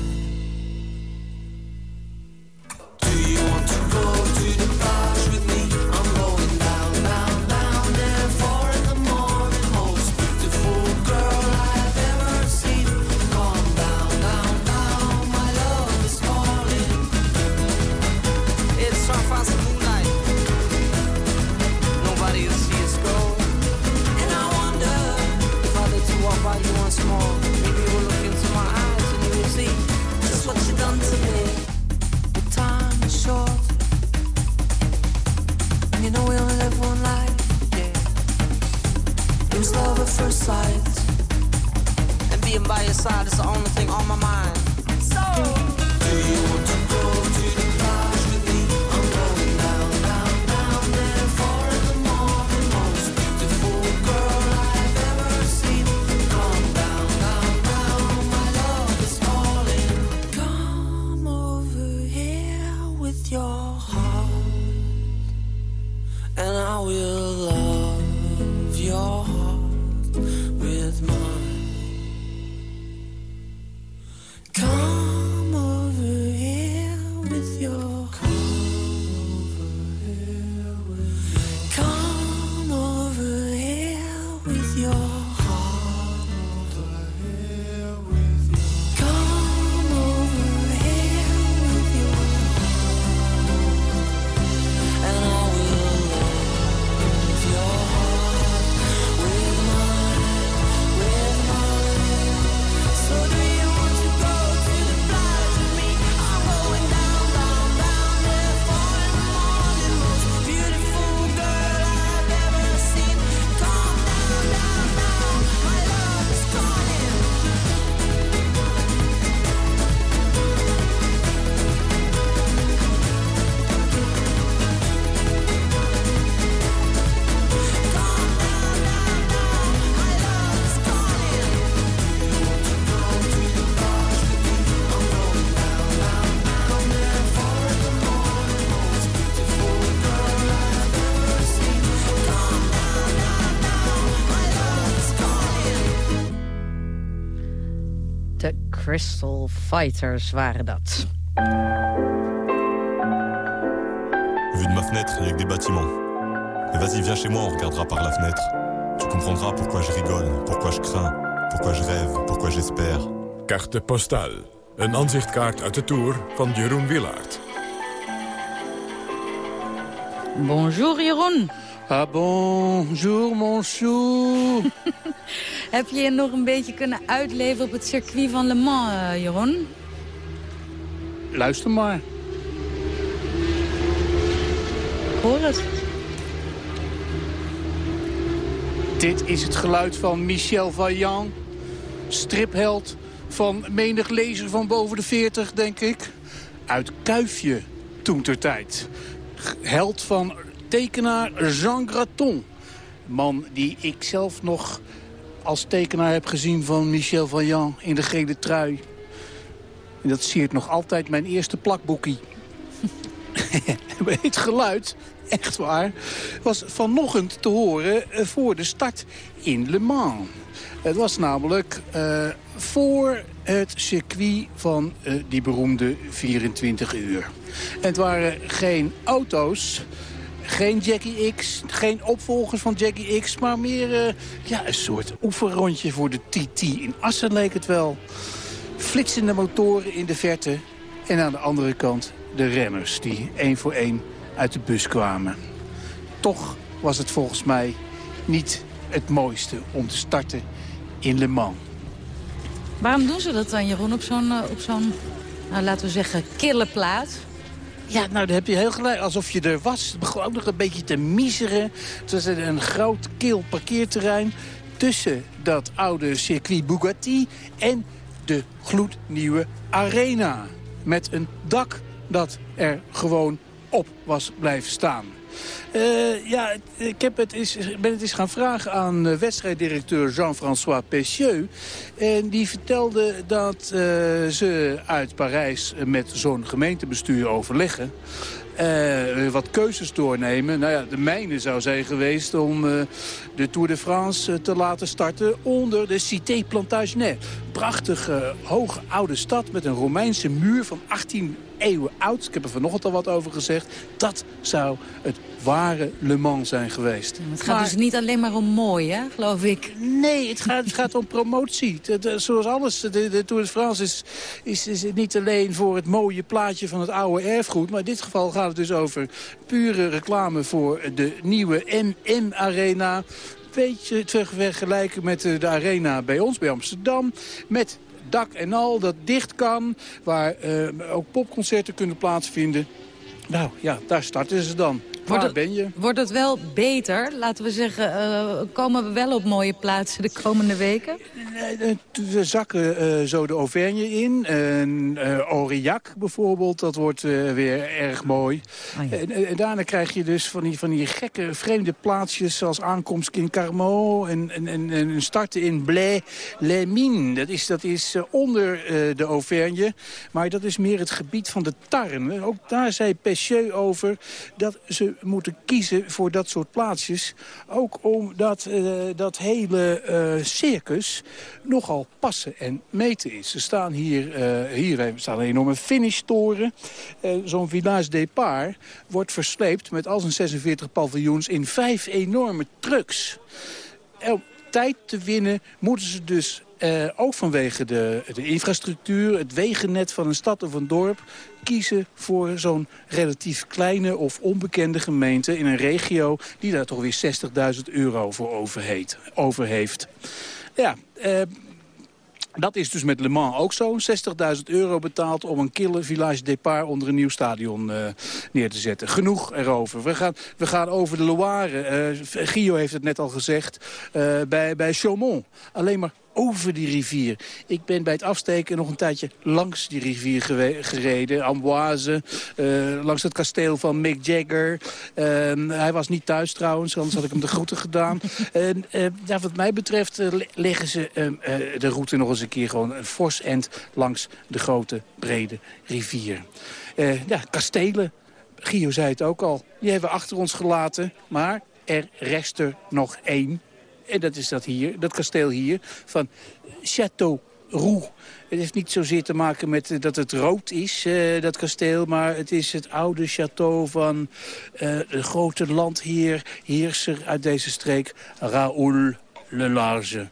And being by your side is the only thing on my mind. So, do you Crystal Fighters waren dat. Vu de ma fenêtre, il y a que des bâtiments. Mais vas-y, viens chez moi, on regardera par la fenêtre. Tu comprendras pourquoi je rigole, pourquoi je crains, pourquoi je rêve, pourquoi j'espère. Carte postale. Een aanzichtkaart uit de Tour van Jeroen Willaert. Bonjour Jeroen. Ah bonjour mon chou. [laughs] Heb je je nog een beetje kunnen uitleven op het circuit van Le Mans, eh, Jeroen? Luister maar. Ik hoor het. Dit is het geluid van Michel Vaillant. Stripheld van menig lezer van boven de 40, denk ik. Uit Kuifje, toen ter tijd. Held van tekenaar Jean Graton. Man die ik zelf nog als tekenaar heb gezien van Michel Vaillant in de gele trui. En dat siert nog altijd mijn eerste plakboekie. [laughs] het geluid, echt waar, was vanochtend te horen eh, voor de start in Le Mans. Het was namelijk eh, voor het circuit van eh, die beroemde 24 uur. En het waren geen auto's, geen Jackie X, geen opvolgers van Jackie X... maar meer eh, ja, een soort oefenrondje voor de TT. In Assen leek het wel. Flitsende motoren in de verte. En aan de andere kant de renners die één voor één uit de bus kwamen. Toch was het volgens mij niet het mooiste om te starten in Le Mans. Waarom doen ze dat dan, Jeroen, op zo'n, eh, op zo'n nou, laten we zeggen, kille plaats? Ja, nou, daar heb je heel gelijk. Alsof je er was. Ook nog een beetje te miseren. Het was een, een groot kil parkeerterrein tussen dat oude circuit Bugatti en de gloednieuwe arena. Met een dak dat er gewoon op was blijven staan. Eh, ja, ik heb het eens, ben het eens gaan vragen aan eh, wedstrijddirecteur Jean-François Pessieux. En die vertelde dat eh, ze uit Parijs met zo'n gemeentebestuur overleggen. Eh, wat keuzes doornemen. Nou ja, de mijne zou zijn geweest om eh, de Tour de France eh, te laten starten onder de Cité Plantagenet. Prachtige, hoge oude stad met een Romeinse muur van 18 eeuwen oud. Ik heb er vanochtend al wat over gezegd. Dat zou het ware Le Mans zijn geweest. Het gaat dus niet alleen maar om mooi, hè, geloof ik. Nee, het gaat, het gaat om promotie. De- de- zoals alles, de, de Tour de France is, is, is niet alleen voor het mooie plaatje van het oude erfgoed. Maar in dit geval gaat het dus over pure reclame voor de nieuwe MM-arena. Beetje te vergelijken met de, de arena bij ons, bij Amsterdam. Met dak en al dat dicht kan. Waar eh, ook popconcerten kunnen plaatsvinden. Nou ja, daar starten ze dan. Waar het, ben je? Wordt het wel beter? Laten we zeggen, eh, komen we wel op mooie plaatsen de komende weken? We zakken eh, zo de Auvergne in. Eh, Aurillac bijvoorbeeld, dat wordt weer erg mooi. en, en- en daarna krijg je dus van die, van die gekke, vreemde plaatsjes... zoals aankomst in Carmaux en, en, en, en starten in Blais-les-Mines. Dat is, dat is onder de Auvergne, maar dat is meer het gebied van de Tarn. Ook daar zei Pessieux over dat ze moeten kiezen voor dat soort plaatsjes. Ook omdat eh, dat hele eh, circus nogal passen en meten is. Er staan hier, eh, hier staat een enorme finishtoren. Zo'n village départ wordt versleept met al zijn 46 paviljoens in vijf enorme trucks. Om tijd te winnen moeten ze dus eh, ook vanwege de, de infrastructuur, het wegennet van een stad of een dorp... kiezen voor zo'n relatief kleine of onbekende gemeente in een regio... die daar toch weer 60.000 euro voor over, heet, over heeft. Ja, eh, dat is dus met Le Mans ook zo. 60.000 euro betaald om een kille Village Départ onder een nieuw stadion eh, neer te zetten. Genoeg erover. We gaan, we gaan over de Loire. Eh, Gio heeft het net al gezegd. bij, bij Chaumont. Alleen maar over die rivier. Ik ben bij het afsteken nog een tijdje langs die rivier gereden. Amboise, eh, langs het kasteel van Mick Jagger. Eh, hij was niet thuis trouwens, anders had ik hem de groeten gedaan. [laughs] En, eh, ja, wat mij betreft eh, le- leggen ze eh, eh, de route nog eens een keer gewoon een fors end langs de grote, brede rivier. Ja, kastelen. Gio zei het ook al. Die hebben we achter ons gelaten. Maar er rest er nog één. En dat is dat hier, dat kasteel hier, van Château Roux. Het heeft niet zozeer te maken met eh, dat het rood is, eh, dat kasteel... maar het is het oude château van eh, de grote landheer, heerser uit deze streek... Raoul Le Large.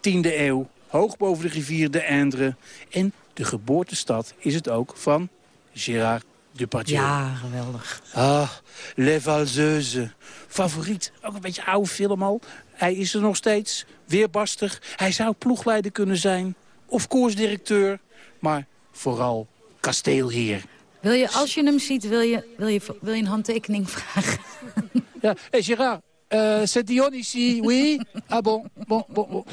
Tiende eeuw, hoog boven de rivier de Indre. En de geboortestad is het ook van Gérard Depardieu. Ja, geweldig. Ah, Les Valseuses. Favoriet. Ook een beetje oude film al. Hij is er nog steeds. Weerbarstig. Hij zou ploegleider kunnen zijn. Of koersdirecteur. Maar vooral kasteelheer. Wil je, als je hem ziet, wil je, wil je, wil je een handtekening vragen? Ja, hey Gérard. Euh, c'est Dion ici, oui? Ah bon, bon, bon, bon.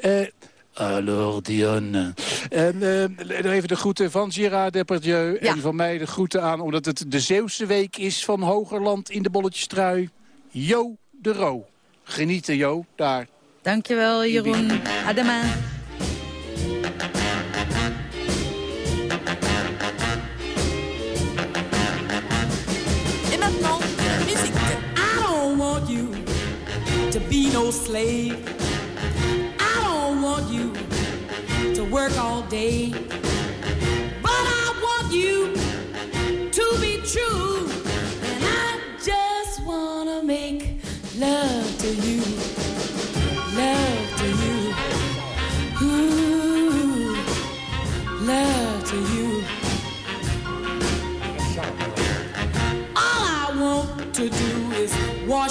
Eh, alors Dion. En eh, even de groeten van Gérard Depardieu. En van mij de groeten aan, omdat het de Zeeuwse week is van Hogerland in de bolletjestrui. Jo de Ro. Genieten, Jo, daar. Dankjewel, Jeroen. Adema. To be no slave. I don't want you to work all day. But I want you to be true. And I just wanna make love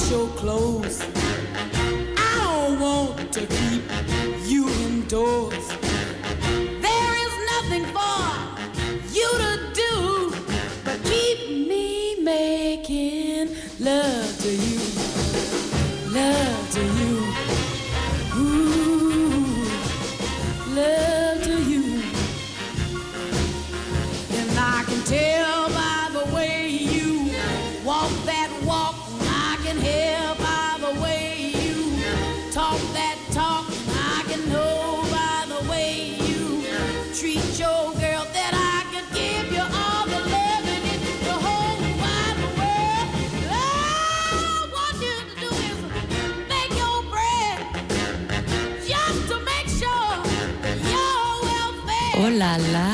your clothes. I don't want to keep you indoors. La la.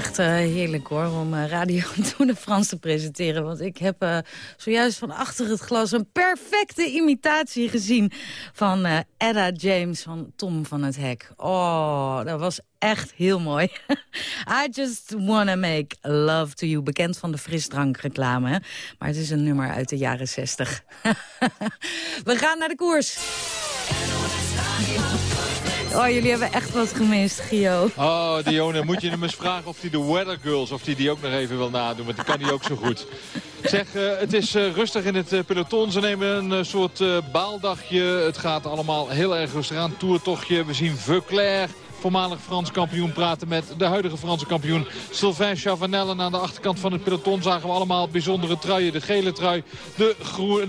Echt eh, heerlijk hoor, om eh, Radio [laughs] Tour de France te presenteren. Want ik heb eh, zojuist van achter het glas een perfecte imitatie gezien... van Edda James van Tom van het Hek. Oh, dat was echt heel mooi. [laughs] I just wanna make love to you. Bekend van de frisdrankreclame? Maar het is een nummer uit de jaren 60. [laughs] We gaan naar de koers. Oh, jullie hebben echt wat gemist, Gio. Oh, Dione, moet je hem eens vragen of hij de Weather Girls... of hij die ook nog even wil nadoen, want dat kan hij ook zo goed. Zeg, eh, het is eh, rustig in het eh, peloton. Ze nemen een soort baaldagje. Het gaat allemaal heel erg rustig aan. Toertochtje. We zien Veuclair voormalig Frans kampioen praten met de huidige Franse kampioen Sylvain Chavanel. En aan de achterkant van het peloton zagen we allemaal bijzondere truien. De gele trui, de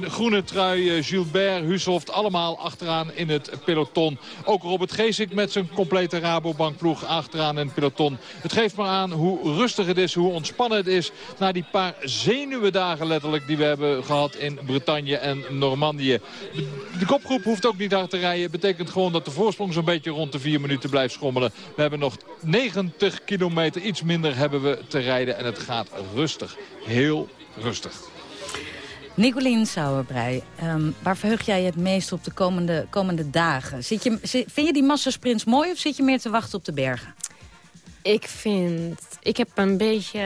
groene, trui, eh, Gilbert, Hushoft, allemaal achteraan in het peloton. Ook Robert Geesink met zijn complete Rabobankploeg achteraan in het peloton. Het geeft maar aan hoe rustig het is, hoe ontspannen het is... na die paar zenuwendagen letterlijk die we hebben gehad in Bretagne en Normandië. De, de kopgroep hoeft ook niet hard te rijden. betekent gewoon dat de voorsprong zo'n beetje rond de vier minuten blijft schommelen. We hebben nog 90 kilometer, iets minder hebben we te rijden. En het gaat rustig, heel rustig. Nicolien Sauerbrei, ehm, waar verheug jij je het meest op de komende, komende dagen? Zit je, vind je die massasprints mooi of zit je meer te wachten op de bergen? Ik vind... Ik heb een beetje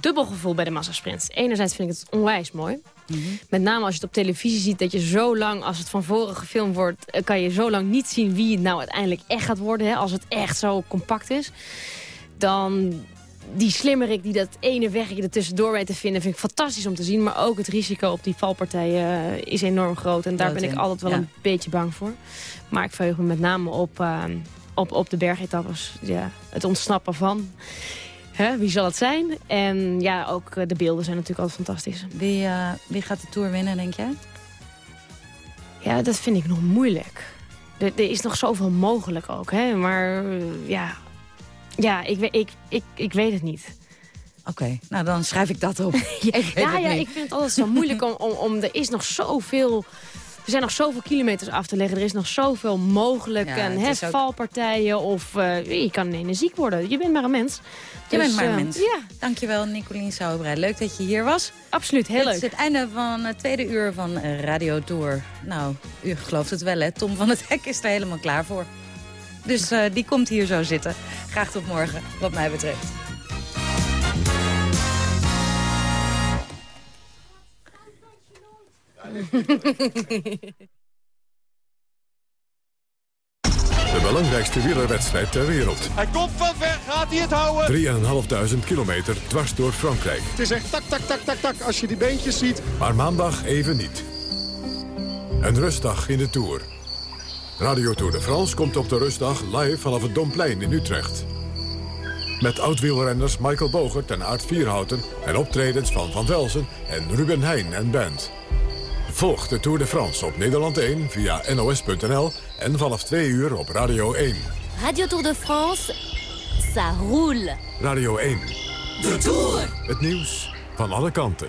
dubbel gevoel bij de massasprints. Enerzijds vind ik het onwijs mooi. Met name als je het op televisie ziet dat je zo lang, als het van voren gefilmd wordt... eh, kan je zo lang niet zien wie het nou uiteindelijk echt gaat worden. Hè, als het echt zo compact is. Dan die slimmerik die dat ene wegje er tussendoor weet te vinden... vind ik fantastisch om te zien. Maar ook het risico op die valpartijen eh, is enorm groot. En daar ben ik altijd wel ja. een beetje bang voor. Maar ik verheug me met name op, eh, op, op de bergetappes. Ja, het ontsnappen van... Hè, wie zal het zijn? En ja, ook eh, de beelden zijn natuurlijk altijd fantastisch. Wie, eh, wie gaat de Tour winnen, denk jij? Ja, dat vind ik nog moeilijk. Er, er is nog zoveel mogelijk ook, hè. Maar eh, ja, ja ik, ik, ik, ik weet het niet. Oké, nou dan schrijf ik dat op. [laughs] ja, ja, ik vind het altijd zo moeilijk om, om, om... Er is nog zoveel... Er zijn nog zoveel kilometers af te leggen. Er is nog zoveel mogelijk. Ja, en het hè, is ook- valpartijen of... eh, je kan ineens ziek worden. Je bent maar een mens. Je Dus, bent maar een eh, mens. Ja, Dankjewel, Nicolien Sauerbrei. Leuk dat je hier was. absoluut. Heel Dit leuk. is het einde van het tweede uur van Radio Tour. Nou, u gelooft het wel, hè? Tom van het Hek is er helemaal klaar voor. Dus eh, die komt hier zo zitten. Graag tot morgen, wat mij betreft. [laughs] De belangrijkste wielerwedstrijd ter wereld. Hij komt van ver, gaat hij het houden? 3.500 kilometer dwars door Frankrijk. Het is echt tak, tak, tak, tak, tak. Als je die beentjes ziet. Maar maandag even niet. Een rustdag in de Tour. Radio Tour de France komt op de rustdag live vanaf het Domplein in Utrecht. Met oud-wielrenners Michael Bogert en Aart Vierhouten... en optredens van Van Velzen en Ruben Heijn en band. Volg de Tour de France op Nederland 1 via nos.nl... en vanaf 2 uur op Radio 1. Radio Tour de France, ça roule. Radio 1. De Tour. Het nieuws van alle kanten.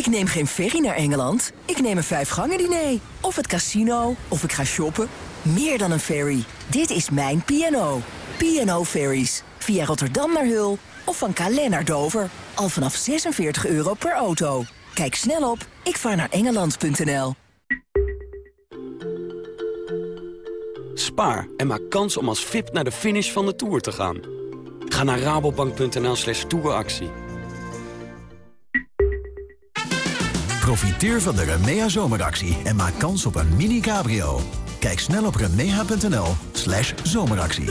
Ik neem geen ferry naar Engeland. Ik neem een vijfgangen diner. Of het casino. Of ik ga shoppen. Meer dan een ferry. Dit is mijn P&O. P&O Ferries. Via Rotterdam naar Hul. Of van Calais naar Dover. Al vanaf 46 euro per auto. Kijk snel op ikvaarnaarengeland.nl Spaar en maak kans om als VIP naar de finish van de Tour te gaan. Ga naar rabobank.nl slash touractie. Profiteer van de Remea zomeractie en maak kans op een mini cabrio. Kijk snel op remea.nl slash zomeractie.